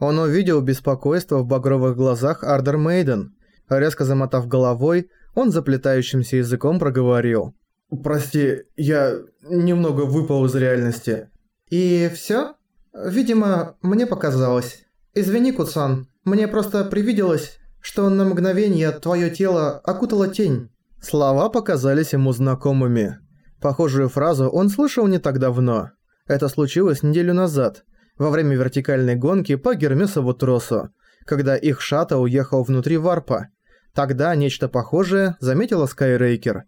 Он увидел беспокойство в багровых глазах Ардер Мейден. Резко замотав головой, он заплетающимся языком проговорил. «Прости, я немного выпал из реальности». «И всё? Видимо, мне показалось. Извини, Куцан, мне просто привиделось, что на мгновение твоё тело окутала тень». Слова показались ему знакомыми. Похожую фразу он слышал не так давно. Это случилось неделю назад, во время вертикальной гонки по Гермесову тросу, когда их шаттл уехал внутри варпа. Тогда нечто похожее заметила Скайрейкер.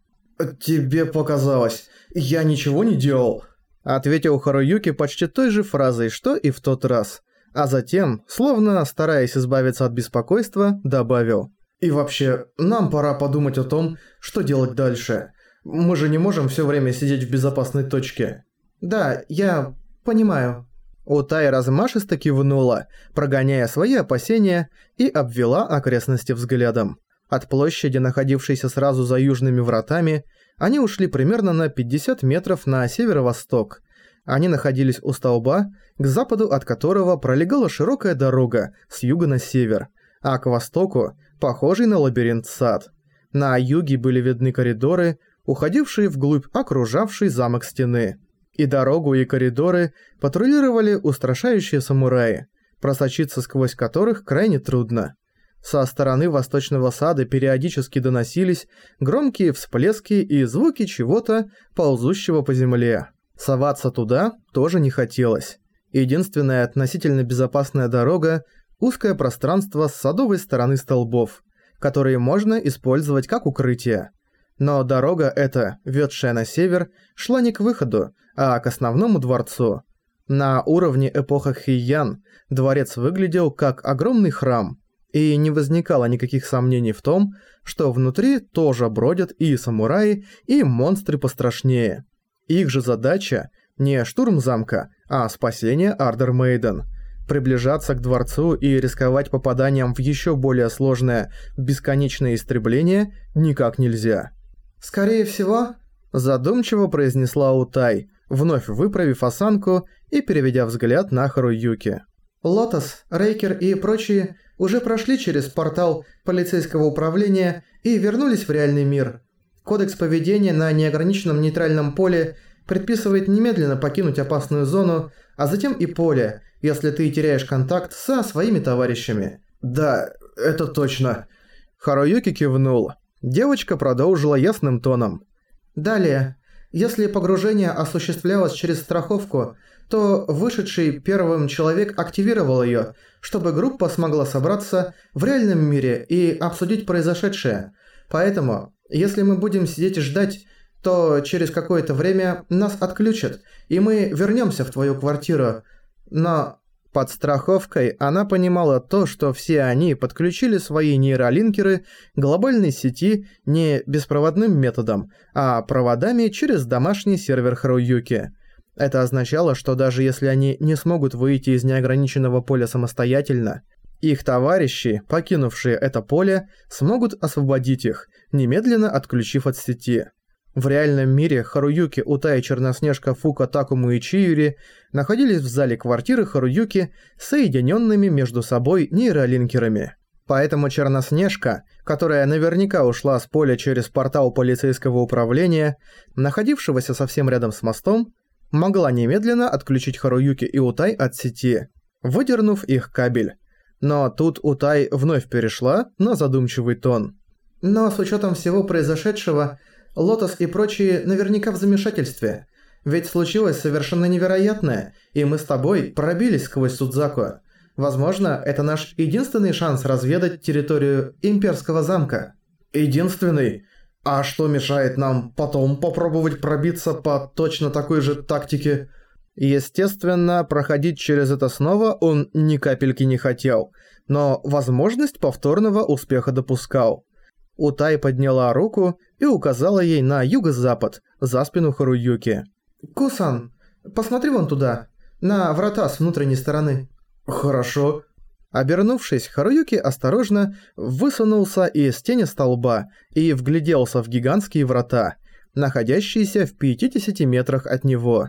«Тебе показалось. Я ничего не делал», — ответил Харуюки почти той же фразой, что и в тот раз. А затем, словно стараясь избавиться от беспокойства, добавил. «И вообще, нам пора подумать о том, что делать дальше. Мы же не можем все время сидеть в безопасной точке». «Да, я понимаю». Утай размашисто кивнула, прогоняя свои опасения, и обвела окрестности взглядом. От площади, находившейся сразу за южными вратами, они ушли примерно на 50 метров на северо-восток. Они находились у столба, к западу от которого пролегала широкая дорога с юга на север, а к востоку – похожий на лабиринт сад. На юге были видны коридоры, уходившие вглубь окружавшей замок стены. И дорогу, и коридоры патрулировали устрашающие самураи, просочиться сквозь которых крайне трудно. Со стороны восточного сада периодически доносились громкие всплески и звуки чего-то, ползущего по земле. Соваться туда тоже не хотелось. Единственная относительно безопасная дорога – узкое пространство с садовой стороны столбов, которые можно использовать как укрытие. Но дорога эта, ведшая на север, шла не к выходу, а к основному дворцу. На уровне эпоха Хиян дворец выглядел как огромный храм – и не возникало никаких сомнений в том, что внутри тоже бродят и самураи, и монстры пострашнее. Их же задача не штурм замка, а спасение Ардер Мейден. Приближаться к дворцу и рисковать попаданием в еще более сложное бесконечное истребление никак нельзя. «Скорее всего», – задумчиво произнесла Утай, вновь выправив осанку и переведя взгляд на Харуюки. «Лотос, Рейкер и прочие – уже прошли через портал полицейского управления и вернулись в реальный мир. Кодекс поведения на неограниченном нейтральном поле предписывает немедленно покинуть опасную зону, а затем и поле, если ты теряешь контакт со своими товарищами. Да, это точно. Харуюки кивнул. Девочка продолжила ясным тоном. Далее, если погружение осуществлялось через страховку, то вышедший первым человек активировал её, чтобы группа смогла собраться в реальном мире и обсудить произошедшее. Поэтому, если мы будем сидеть и ждать, то через какое-то время нас отключат, и мы вернёмся в твою квартиру. Но под страховкой она понимала то, что все они подключили свои нейролинкеры глобальной сети не беспроводным методом, а проводами через домашний сервер Харуюки – это означало, что даже если они не смогут выйти из неограниченного поля самостоятельно, их товарищи, покинувшие это поле, смогут освободить их, немедленно отключив от сети. В реальном мире Харуюки, Утай, Черноснежка, Фука, Такому и Чиюри находились в зале квартиры Харуюки, соединенными между собой нейролинкерами. Поэтому Черноснежка, которая наверняка ушла с поля через портал полицейского управления, находившегося совсем рядом с мостом, могла немедленно отключить Харуюки и Утай от сети, выдернув их кабель. Но тут Утай вновь перешла на задумчивый тон. «Но с учетом всего произошедшего, Лотос и прочие наверняка в замешательстве. Ведь случилось совершенно невероятное, и мы с тобой пробились сквозь Судзаку. Возможно, это наш единственный шанс разведать территорию Имперского замка». «Единственный? А что мешает нам потом попробовать пробиться по точно такой же тактике? Естественно, проходить через это снова он ни капельки не хотел, но возможность повторного успеха допускал. Утай подняла руку и указала ей на юго-запад, за спину Харуюки. «Кусан, посмотри вон туда, на врата с внутренней стороны». «Хорошо», Обернувшись, Харуюки осторожно высунулся из тени столба и вгляделся в гигантские врата, находящиеся в 50 метрах от него.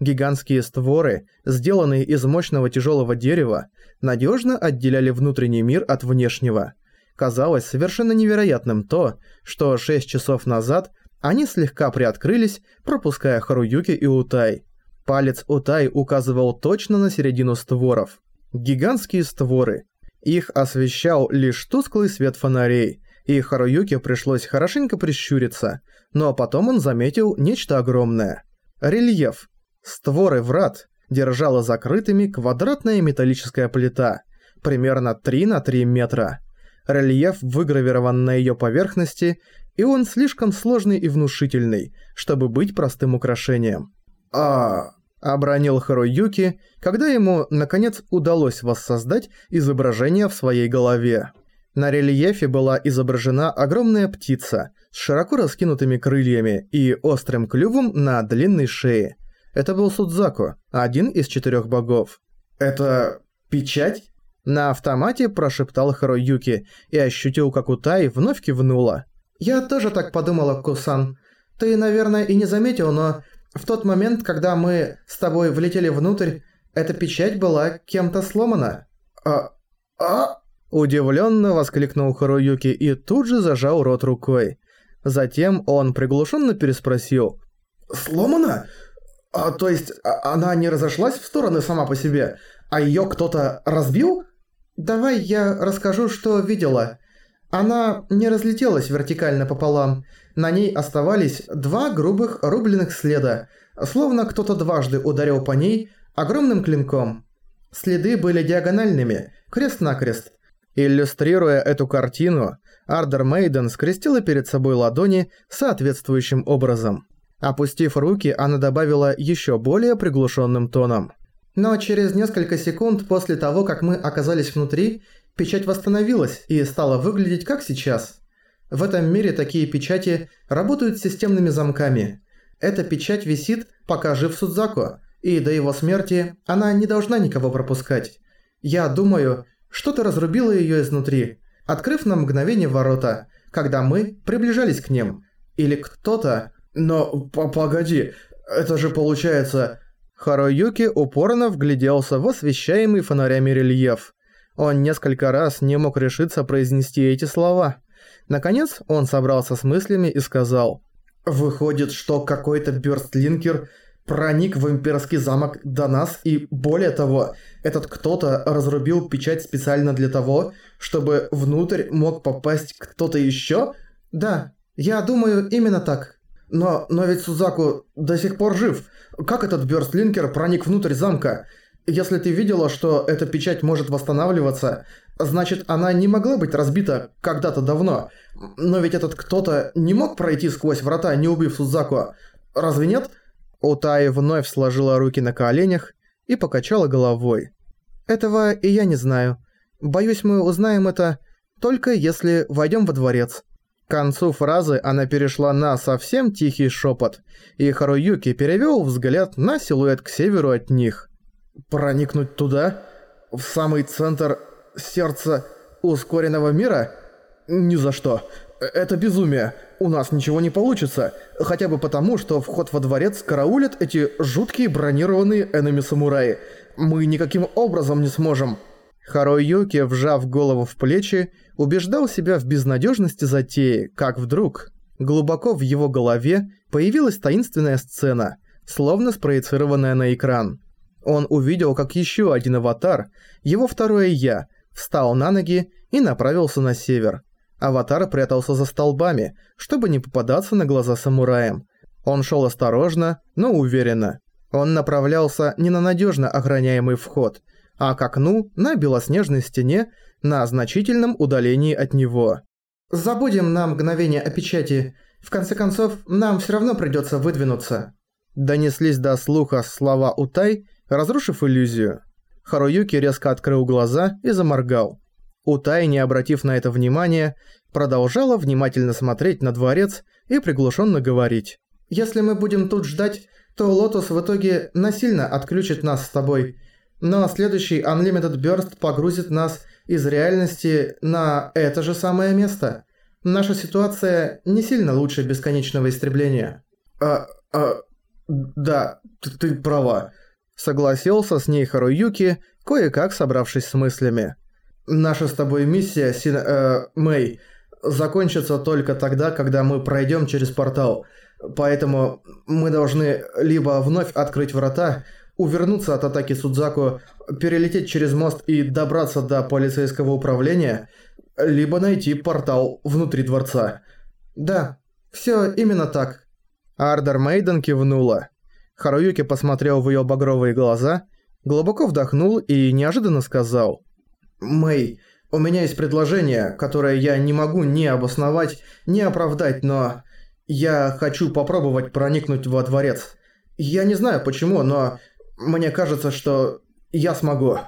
Гигантские створы, сделанные из мощного тяжелого дерева, надежно отделяли внутренний мир от внешнего. Казалось совершенно невероятным то, что 6 часов назад они слегка приоткрылись, пропуская Харуюки и Утай. Палец Утай указывал точно на середину створов. Гигантские створы. Их освещал лишь тусклый свет фонарей, и Харуюке пришлось хорошенько прищуриться, но потом он заметил нечто огромное. Рельеф. Створы врат держала закрытыми квадратная металлическая плита, примерно 3 на 3 метра. Рельеф выгравирован на ее поверхности, и он слишком сложный и внушительный, чтобы быть простым украшением. «А...» – обронил Харуюки, когда ему, наконец, удалось воссоздать изображение в своей голове. На рельефе была изображена огромная птица с широко раскинутыми крыльями и острым клювом на длинной шее. Это был Судзаку, один из четырех богов. «Это... печать?» На автомате прошептал Харуюки и ощутил, как Утай вновь кивнула. «Я тоже так подумала, Кусан. Ты, наверное, и не заметил, но в тот момент, когда мы с тобой влетели внутрь, эта печать была кем-то сломана». «А... а...» Удивленно воскликнул Харуюки и тут же зажал рот рукой. Затем он приглушенно переспросил. «Сломана? А, то есть а, она не разошлась в стороны сама по себе, а ее кто-то разбил?» «Давай я расскажу, что видела. Она не разлетелась вертикально пополам. На ней оставались два грубых рубленых следа, словно кто-то дважды ударил по ней огромным клинком. Следы были диагональными, крест-накрест. Иллюстрируя эту картину, Ардер Мейден скрестила перед собой ладони соответствующим образом. Опустив руки, она добавила еще более приглушенным тоном. Но через несколько секунд после того, как мы оказались внутри, печать восстановилась и стала выглядеть как сейчас. В этом мире такие печати работают системными замками. Эта печать висит, пока жив Судзаку, и до его смерти она не должна никого пропускать. Я думаю, что-то разрубило её изнутри, открыв на мгновение ворота, когда мы приближались к ним. Или кто-то... Но погоди, это же получается... Харуюки упорно вгляделся в освещаемый фонарями рельеф. Он несколько раз не мог решиться произнести эти слова. Наконец он собрался с мыслями и сказал. «Выходит, что какой-то бёрстлинкер проник в имперский замок до нас и, более того, этот кто-то разрубил печать специально для того, чтобы внутрь мог попасть кто-то ещё?» «Да, я думаю, именно так». «Но, но ведь Сузаку до сих пор жив. Как этот Бёрстлинкер проник внутрь замка? Если ты видела, что эта печать может восстанавливаться, значит, она не могла быть разбита когда-то давно. Но ведь этот кто-то не мог пройти сквозь врата, не убив Сузаку. Разве нет?» Утаи вновь сложила руки на коленях и покачала головой. «Этого и я не знаю. Боюсь, мы узнаем это только если войдем во дворец». К концу фразы она перешла на совсем тихий шепот, и Харуюки перевел взгляд на силуэт к северу от них. «Проникнуть туда? В самый центр сердца ускоренного мира? Ни за что. Это безумие. У нас ничего не получится. Хотя бы потому, что вход во дворец караулят эти жуткие бронированные энеми-самураи. Мы никаким образом не сможем». Харуюки, вжав голову в плечи, убеждал себя в безнадежности затеи, как вдруг глубоко в его голове появилась таинственная сцена, словно спроецированная на экран. Он увидел, как еще один аватар, его второе «я», встал на ноги и направился на север. Аватар прятался за столбами, чтобы не попадаться на глаза самураям. Он шел осторожно, но уверенно. Он направлялся не на надежно охраняемый вход, а к окну на белоснежной стене на значительном удалении от него. «Забудем на мгновение о печати. В конце концов, нам все равно придется выдвинуться». Донеслись до слуха слова Утай, разрушив иллюзию. Харуюки резко открыл глаза и заморгал. Утай, не обратив на это внимания, продолжала внимательно смотреть на дворец и приглушенно говорить. «Если мы будем тут ждать, то Лотос в итоге насильно отключит нас с тобой. Но следующий Unlimited Burst погрузит нас из реальности на это же самое место. Наша ситуация не сильно лучше бесконечного истребления. А, а, Да, ты, ты права. Согласился с ней Харуюки, кое-как собравшись с мыслями. Наша с тобой миссия, Син... Э, Мэй, закончится только тогда, когда мы пройдем через портал. Поэтому мы должны либо вновь открыть врата, увернуться от атаки Судзаку, перелететь через мост и добраться до полицейского управления, либо найти портал внутри дворца. Да, все именно так. Ардер Мейден кивнула. Харуюки посмотрел в ее багровые глаза, глубоко вдохнул и неожиданно сказал. «Мэй, у меня есть предложение, которое я не могу ни обосновать, ни оправдать, но я хочу попробовать проникнуть во дворец. Я не знаю почему, но мне кажется, что я смогу».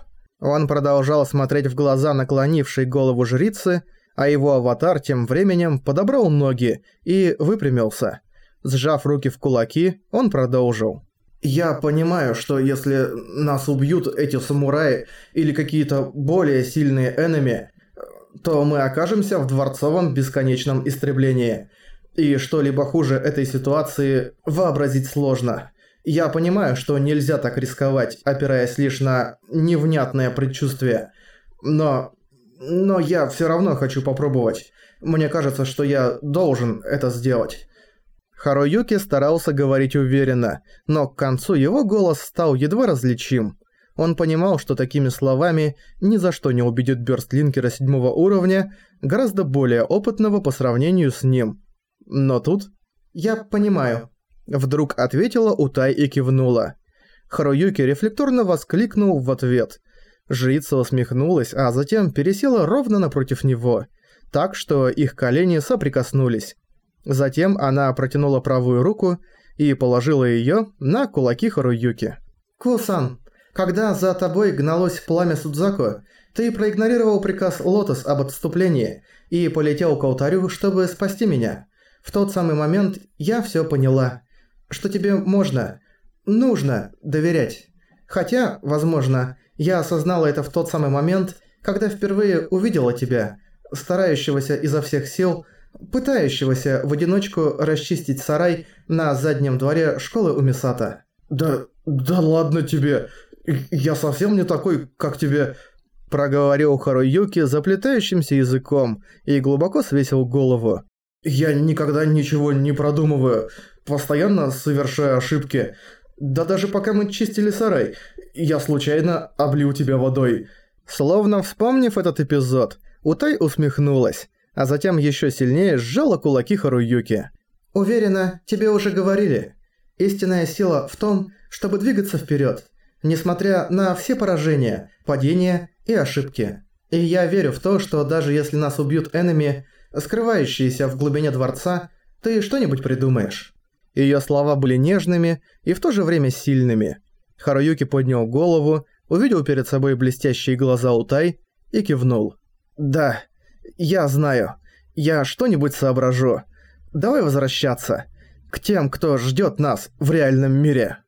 Он продолжал смотреть в глаза наклонившей голову жрицы, а его аватар тем временем подобрал ноги и выпрямился. Сжав руки в кулаки, он продолжил. «Я понимаю, что если нас убьют эти самураи или какие-то более сильные энеми, то мы окажемся в дворцовом бесконечном истреблении. И что-либо хуже этой ситуации вообразить сложно. Я понимаю, что нельзя так рисковать, опираясь лишь на невнятное предчувствие. Но... Но я все равно хочу попробовать. Мне кажется, что я должен это сделать. Харуюки старался говорить уверенно, но к концу его голос стал едва различим. Он понимал, что такими словами ни за что не убедит Бёрстлинкера седьмого уровня, гораздо более опытного по сравнению с ним. Но тут... «Я понимаю», Вдруг ответила Утай и кивнула. Харуюки рефлекторно воскликнул в ответ. Жрица усмехнулась, а затем пересела ровно напротив него, так что их колени соприкоснулись. Затем она протянула правую руку и положила её на кулаки Харуюки. «Кусан, когда за тобой гналось пламя Судзаку, ты проигнорировал приказ Лотос об отступлении и полетел к алтарю, чтобы спасти меня. В тот самый момент я всё поняла что тебе можно, нужно доверять. Хотя, возможно, я осознала это в тот самый момент, когда впервые увидела тебя, старающегося изо всех сил, пытающегося в одиночку расчистить сарай на заднем дворе школы у Мисата. «Да... да ладно тебе, я совсем не такой, как тебе...» Проговорил Харуюки заплетающимся языком и глубоко свесил голову. «Я никогда ничего не продумываю постоянно совершаю ошибки. Да даже пока мы чистили сарай, я случайно облил тебя водой». Словно вспомнив этот эпизод, Утай усмехнулась, а затем еще сильнее сжала кулаки Харуюки. «Уверена, тебе уже говорили. Истинная сила в том, чтобы двигаться вперед, несмотря на все поражения, падения и ошибки. И я верю в то, что даже если нас убьют энеми, скрывающиеся в глубине дворца, ты что-нибудь придумаешь». Её слова были нежными и в то же время сильными. Харуюки поднял голову, увидел перед собой блестящие глаза Утай и кивнул. «Да, я знаю. Я что-нибудь соображу. Давай возвращаться. К тем, кто ждёт нас в реальном мире».